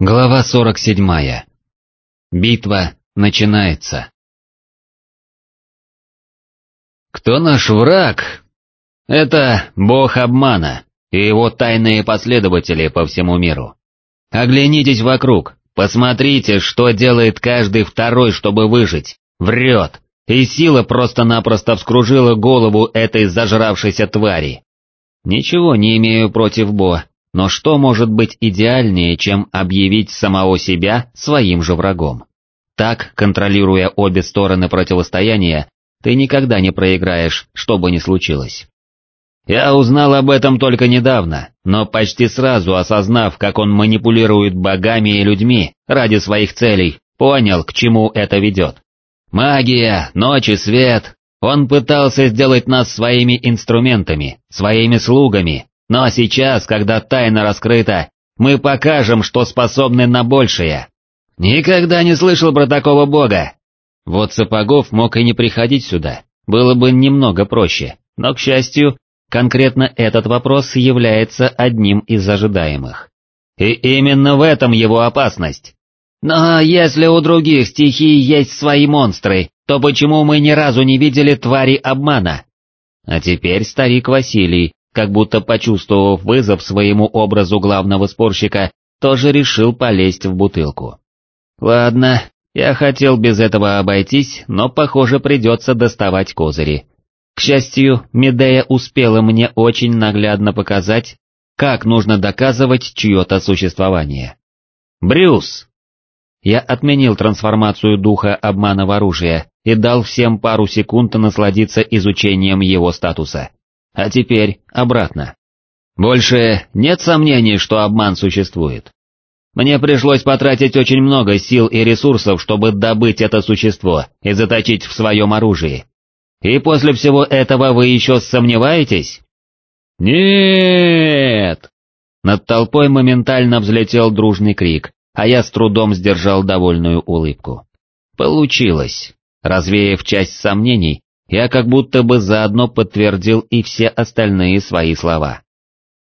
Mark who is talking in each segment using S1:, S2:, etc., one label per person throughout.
S1: Глава 47. Битва начинается. Кто наш враг? Это бог обмана и его тайные последователи по всему миру. Оглянитесь вокруг, посмотрите, что делает каждый второй, чтобы выжить, врет, и сила просто-напросто вскружила голову этой зажравшейся твари. Ничего не имею против Бо, но что может быть идеальнее, чем объявить самого себя своим же врагом? Так, контролируя обе стороны противостояния, ты никогда не проиграешь, что бы ни случилось. Я узнал об этом только недавно, но почти сразу осознав, как он манипулирует богами и людьми ради своих целей, понял, к чему это ведет. Магия, ночь и свет. Он пытался сделать нас своими инструментами, своими слугами, но сейчас, когда тайна раскрыта, мы покажем, что способны на большее. Никогда не слышал про такого бога. Вот Сапогов мог и не приходить сюда, было бы немного проще, но, к счастью, конкретно этот вопрос является одним из ожидаемых. И именно в этом его опасность. Но если у других стихий есть свои монстры, то почему мы ни разу не видели твари обмана? А теперь старик Василий, как будто почувствовав вызов своему образу главного спорщика, тоже решил полезть в бутылку. Ладно, я хотел без этого обойтись, но похоже придется доставать козыри. К счастью, Медея успела мне очень наглядно показать, как нужно доказывать чье-то существование. Брюс! Я отменил трансформацию духа обмана в оружие и дал всем пару секунд насладиться изучением его статуса. А теперь обратно. Больше нет сомнений, что обман существует. Мне пришлось потратить очень много сил и ресурсов, чтобы добыть это существо и заточить в своем оружии. И после всего этого вы еще сомневаетесь? Нет! Над толпой моментально взлетел дружный крик, а я с трудом сдержал довольную улыбку. Получилось. Развеяв часть сомнений, я как будто бы заодно подтвердил и все остальные свои слова.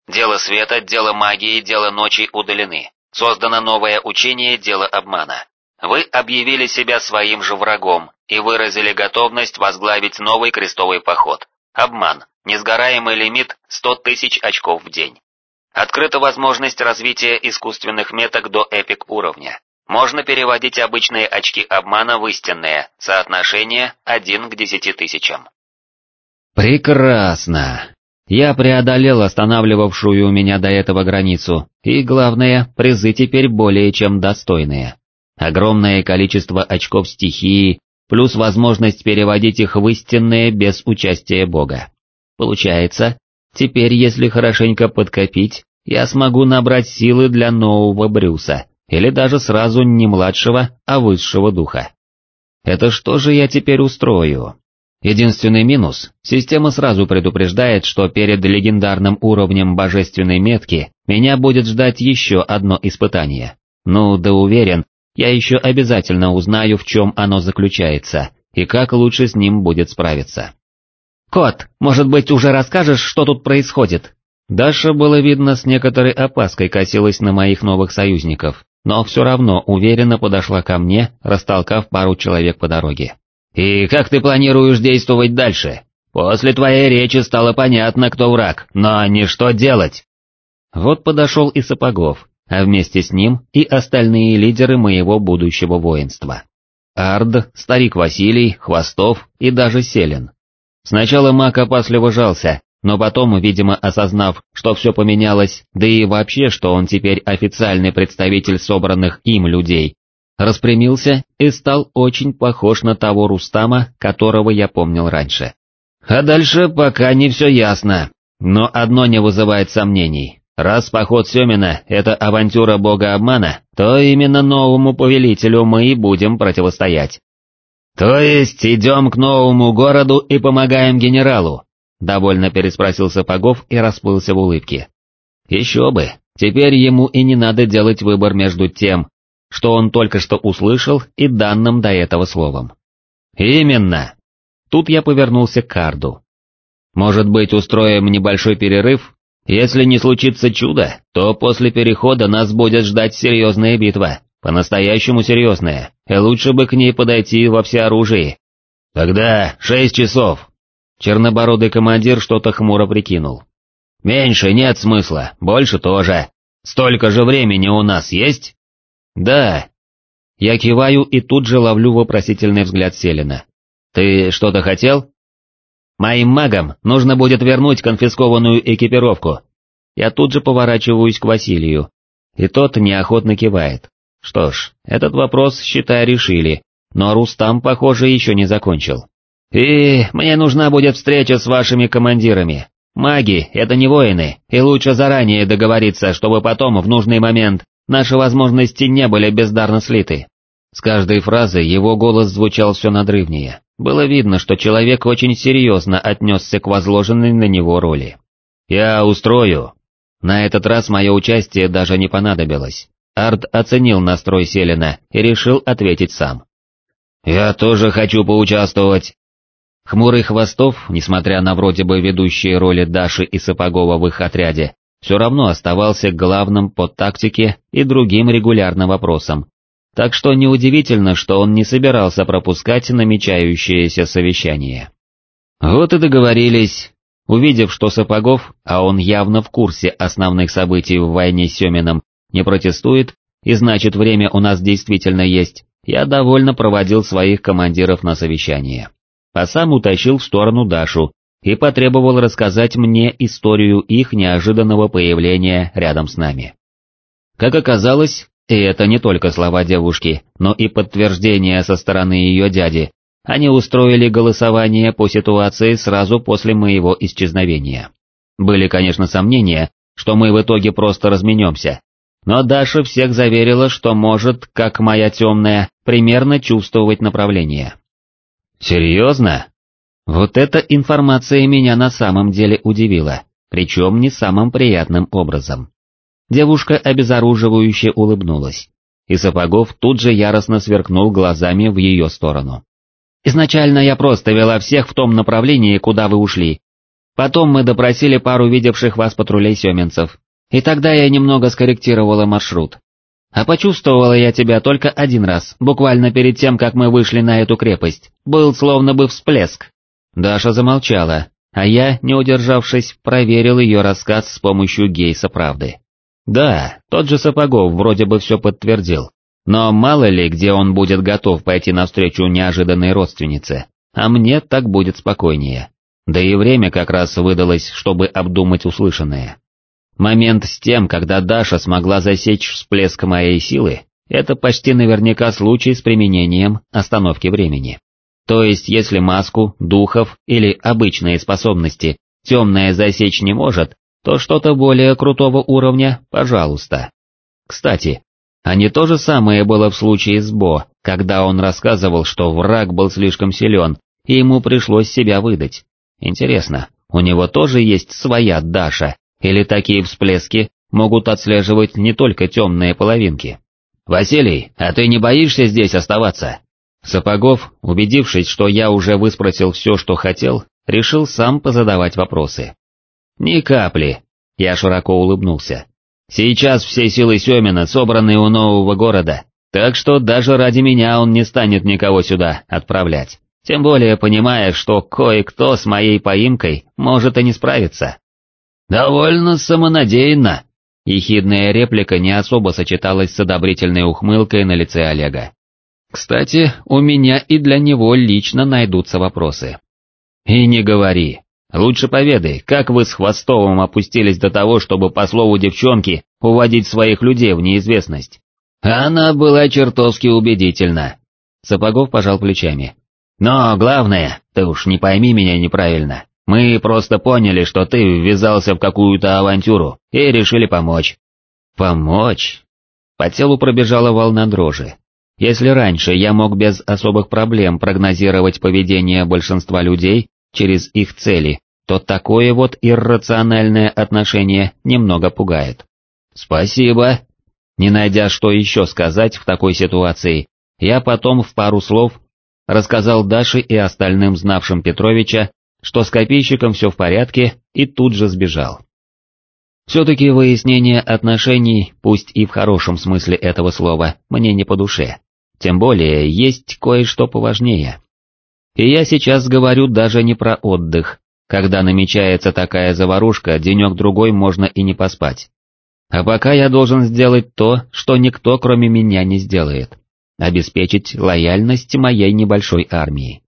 S2: Дело света, дело магии, дело ночи удалены. Создано новое учение, дело обмана. Вы объявили себя своим же врагом и выразили готовность возглавить новый крестовый поход. Обман. Несгораемый лимит 100 тысяч очков в день. Открыта возможность развития искусственных меток до эпик уровня. Можно переводить обычные очки обмана в истинные, соотношение 1 к 10 тысячам.
S1: Прекрасно. Я преодолел останавливавшую меня до этого границу, и главное, призы теперь более чем достойные. Огромное количество очков стихии, плюс возможность переводить их в истинные без участия бога. Получается, теперь если хорошенько подкопить, я смогу набрать силы для нового Брюса, или даже сразу не младшего, а высшего духа. Это что же я теперь устрою? Единственный минус, система сразу предупреждает, что перед легендарным уровнем божественной метки меня будет ждать еще одно испытание. Ну да уверен, я еще обязательно узнаю, в чем оно заключается, и как лучше с ним будет справиться. «Кот, может быть, уже расскажешь, что тут происходит?» Даша, было видно, с некоторой опаской косилась на моих новых союзников, но все равно уверенно подошла ко мне, растолкав пару человек по дороге. «И как ты планируешь действовать дальше? После твоей речи стало понятно, кто враг, но не что делать». Вот подошел и Сапогов, а вместе с ним и остальные лидеры моего будущего воинства. Ард, старик Василий, Хвостов и даже Селин. Сначала маг опасливо жался, но потом, видимо осознав, что все поменялось, да и вообще, что он теперь официальный представитель собранных им людей, распрямился и стал очень похож на того Рустама, которого я помнил раньше. А дальше пока не все ясно, но одно не вызывает сомнений. Раз поход Семина — это авантюра бога обмана, то именно новому повелителю мы и будем противостоять. То есть идем к новому городу и помогаем генералу, Довольно переспросил Сапогов и расплылся в улыбке. Еще бы, теперь ему и не надо делать выбор между тем, что он только что услышал, и данным до этого словом. Именно. Тут я повернулся к Карду. Может быть, устроим небольшой перерыв? Если не случится чудо, то после перехода нас будет ждать серьезная битва, по-настоящему серьезная, и лучше бы к ней подойти во всеоружии. Тогда шесть часов. Чернобородый командир что-то хмуро прикинул. Меньше нет смысла, больше тоже. Столько же времени у нас есть? Да. Я киваю и тут же ловлю вопросительный взгляд Селина. Ты что-то хотел? Моим магам нужно будет вернуть конфискованную экипировку. Я тут же поворачиваюсь к Василию, и тот неохотно кивает. Что ж, этот вопрос, считай, решили, но Рустам, похоже, еще не закончил. И мне нужна будет встреча с вашими командирами. Маги — это не воины, и лучше заранее договориться, чтобы потом, в нужный момент, наши возможности не были бездарно слиты. С каждой фразой его голос звучал все надрывнее. Было видно, что человек очень серьезно отнесся к возложенной на него роли. «Я устрою». На этот раз мое участие даже не понадобилось. Арт оценил настрой Селина и решил ответить сам. «Я тоже хочу поучаствовать». Хмурый Хвостов, несмотря на вроде бы ведущие роли Даши и Сапогова в их отряде, все равно оставался главным по тактике и другим регулярным вопросам, так что неудивительно, что он не собирался пропускать намечающееся совещание. Вот и договорились. Увидев, что Сапогов, а он явно в курсе основных событий в войне с Семином, не протестует, и значит время у нас действительно есть, я довольно проводил своих командиров на совещание. А сам утащил в сторону Дашу и потребовал рассказать мне историю их неожиданного появления рядом с нами. Как оказалось, и это не только слова девушки, но и подтверждение со стороны ее дяди. Они устроили голосование по ситуации сразу после моего исчезновения. Были, конечно, сомнения, что мы в итоге просто разменемся. Но Даша всех заверила, что может, как моя темная, примерно чувствовать направление. Серьезно? Вот эта информация меня на самом деле удивила, причем не самым приятным образом. Девушка обезоруживающе улыбнулась, и Сапогов тут же яростно сверкнул глазами в ее сторону. «Изначально я просто вела всех в том направлении, куда вы ушли. Потом мы допросили пару видевших вас патрулей семенцев, и тогда я немного скорректировала маршрут. А почувствовала я тебя только один раз, буквально перед тем, как мы вышли на эту крепость, был словно бы всплеск». Даша замолчала, а я, не удержавшись, проверил ее рассказ с помощью гейса правды. Да, тот же Сапогов вроде бы все подтвердил, но мало ли, где он будет готов пойти навстречу неожиданной родственнице, а мне так будет спокойнее. Да и время как раз выдалось, чтобы обдумать услышанное. Момент с тем, когда Даша смогла засечь всплеск моей силы, это почти наверняка случай с применением остановки времени. То есть, если маску, духов или обычные способности темная засечь не может, то что-то более крутого уровня, пожалуйста. Кстати, а не то же самое было в случае с Бо, когда он рассказывал, что враг был слишком силен, и ему пришлось себя выдать. Интересно, у него тоже есть своя Даша, или такие всплески могут отслеживать не только темные половинки? «Василий, а ты не боишься здесь оставаться?» Сапогов, убедившись, что я уже выспросил все, что хотел, решил сам позадавать вопросы. «Ни капли», — я широко улыбнулся. «Сейчас все силы Семина собраны у нового города, так что даже ради меня он не станет никого сюда отправлять, тем более понимая, что кое-кто с моей поимкой может и не справиться». «Довольно самонадеянно», — ехидная реплика не особо сочеталась с одобрительной ухмылкой на лице Олега. «Кстати, у меня и для него лично найдутся вопросы». «И не говори, Лучше поведай, как вы с Хвостовым опустились до того, чтобы, по слову девчонки, уводить своих людей в неизвестность. Она была чертовски убедительна. Сапогов пожал плечами. Но главное, ты уж не пойми меня неправильно, мы просто поняли, что ты ввязался в какую-то авантюру и решили помочь. Помочь? По телу пробежала волна дрожи. Если раньше я мог без особых проблем прогнозировать поведение большинства людей, через их цели, то такое вот иррациональное отношение немного пугает. «Спасибо!» Не найдя что еще сказать в такой ситуации, я потом в пару слов рассказал Даше и остальным знавшим Петровича, что с копейщиком все в порядке, и тут же сбежал. Все-таки выяснение отношений, пусть и в хорошем смысле этого слова, мне не по душе. Тем более, есть кое-что поважнее. И я сейчас говорю даже не про отдых, когда намечается такая заварушка, денек-другой можно и не поспать. А пока я должен сделать то, что никто кроме меня не сделает. Обеспечить лояльность моей небольшой армии.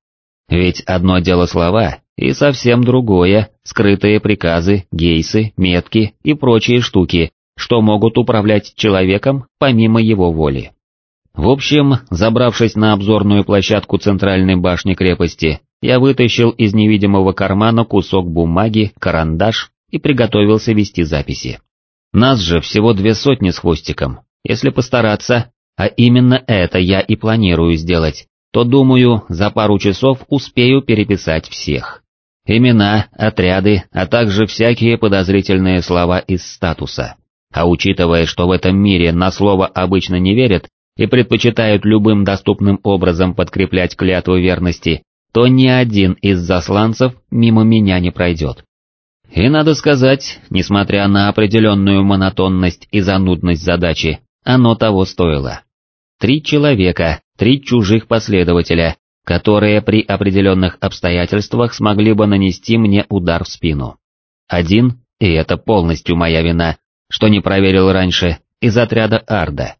S1: Ведь одно дело слова, и совсем другое — скрытые приказы, гейсы, метки и прочие штуки, что могут управлять человеком помимо его воли. В общем, забравшись на обзорную площадку центральной башни крепости, я вытащил из невидимого кармана кусок бумаги, карандаш и приготовился вести записи. Нас же всего две сотни с хвостиком, если постараться, а именно это я и планирую сделать, то, думаю, за пару часов успею переписать всех. Имена, отряды, а также всякие подозрительные слова из статуса. А учитывая, что в этом мире на слово обычно не верят и предпочитают любым доступным образом подкреплять клятву верности, то ни один из засланцев мимо меня не пройдет. И надо сказать, несмотря на определенную монотонность и занудность задачи, оно того стоило. Три человека, три чужих последователя, которые при определенных обстоятельствах смогли бы нанести мне удар в спину. Один, и это полностью моя вина, что не проверил раньше, из отряда Арда.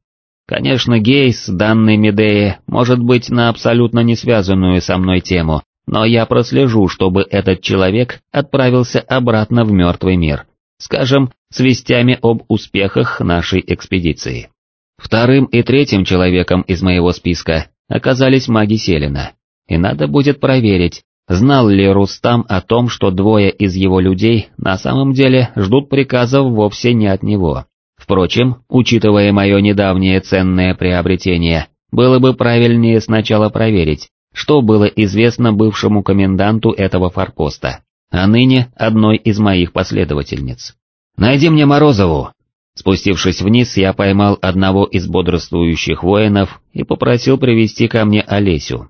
S1: Конечно, Гейс, данный Медее, может быть на абсолютно не связанную со мной тему, но я прослежу, чтобы этот человек отправился обратно в мертвый мир, скажем, с вестями об успехах нашей экспедиции. Вторым и третьим человеком из моего списка оказались маги Селина, и надо будет проверить, знал ли Рустам о том, что двое из его людей на самом деле ждут приказов вовсе не от него. Впрочем, учитывая мое недавнее ценное приобретение, было бы правильнее сначала проверить, что было известно бывшему коменданту этого форпоста, а ныне одной из моих последовательниц. «Найди мне Морозову, Спустившись вниз, я поймал одного из бодрствующих воинов и попросил привести ко мне Олесю.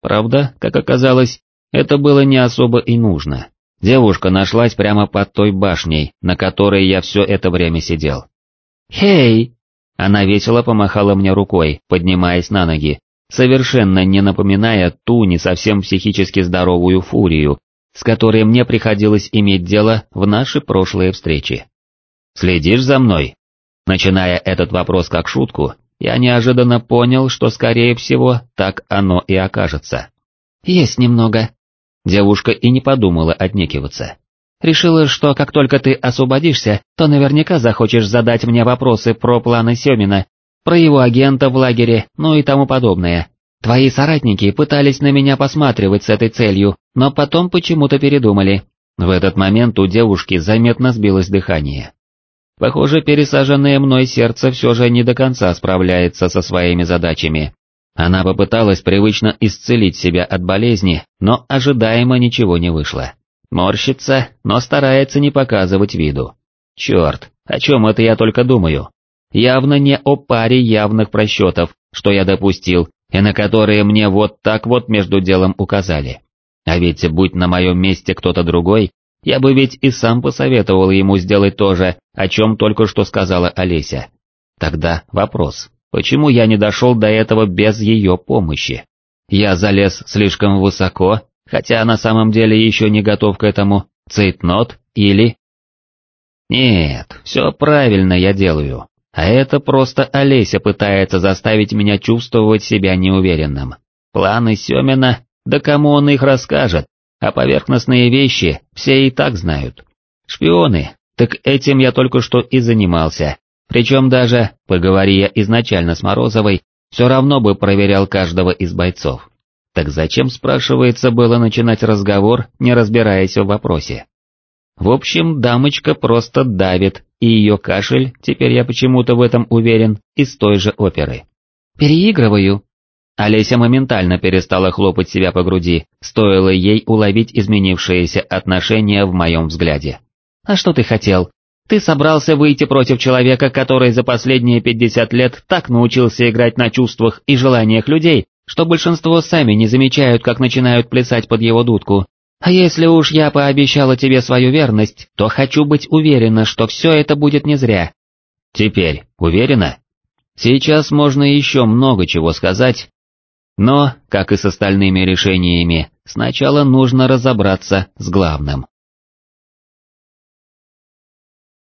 S1: Правда, как оказалось, это было не особо и нужно. Девушка нашлась прямо под той башней, на которой я все это время сидел. «Хей!» Она весело помахала мне рукой, поднимаясь на ноги, совершенно не напоминая ту не совсем психически здоровую фурию, с которой мне приходилось иметь дело в наши прошлые встречи. «Следишь за мной?» Начиная этот вопрос как шутку, я неожиданно понял, что скорее всего так оно и окажется. «Есть немного». Девушка и не подумала отнекиваться. «Решила, что как только ты освободишься, то наверняка захочешь задать мне вопросы про планы Семина, про его агента в лагере, ну и тому подобное. Твои соратники пытались на меня посматривать с этой целью, но потом почему-то передумали». В этот момент у девушки заметно сбилось дыхание. Похоже, пересаженное мной сердце все же не до конца справляется со своими задачами. Она попыталась привычно исцелить себя от болезни, но ожидаемо ничего не вышло. Морщится, но старается не показывать виду. Черт, о чем это я только думаю? Явно не о паре явных просчетов, что я допустил, и на которые мне вот так вот между делом указали. А ведь будь на моем месте кто-то другой, я бы ведь и сам посоветовал ему сделать то же, о чем только что сказала Олеся. Тогда вопрос, почему я не дошел до этого без ее помощи? Я залез слишком высоко, хотя на самом деле еще не готов к этому, цейтнот или... Нет, все правильно я делаю, а это просто Олеся пытается заставить меня чувствовать себя неуверенным. Планы Семина, да кому он их расскажет, а поверхностные вещи все и так знают. Шпионы, так этим я только что и занимался, причем даже, поговори я изначально с Морозовой, все равно бы проверял каждого из бойцов. Так зачем, спрашивается, было начинать разговор, не разбираясь в вопросе? В общем, дамочка просто давит, и ее кашель, теперь я почему-то в этом уверен, из той же оперы. «Переигрываю», Олеся моментально перестала хлопать себя по груди, стоило ей уловить изменившееся отношение в моем взгляде. «А что ты хотел? Ты собрался выйти против человека, который за последние 50 лет так научился играть на чувствах и желаниях людей, что большинство сами не замечают, как начинают плясать под его дудку.
S3: А если уж я пообещала тебе свою верность, то хочу быть уверена, что все это будет не зря».
S1: «Теперь уверена?» Сейчас можно еще много чего сказать, но, как и с остальными решениями, сначала нужно разобраться с главным.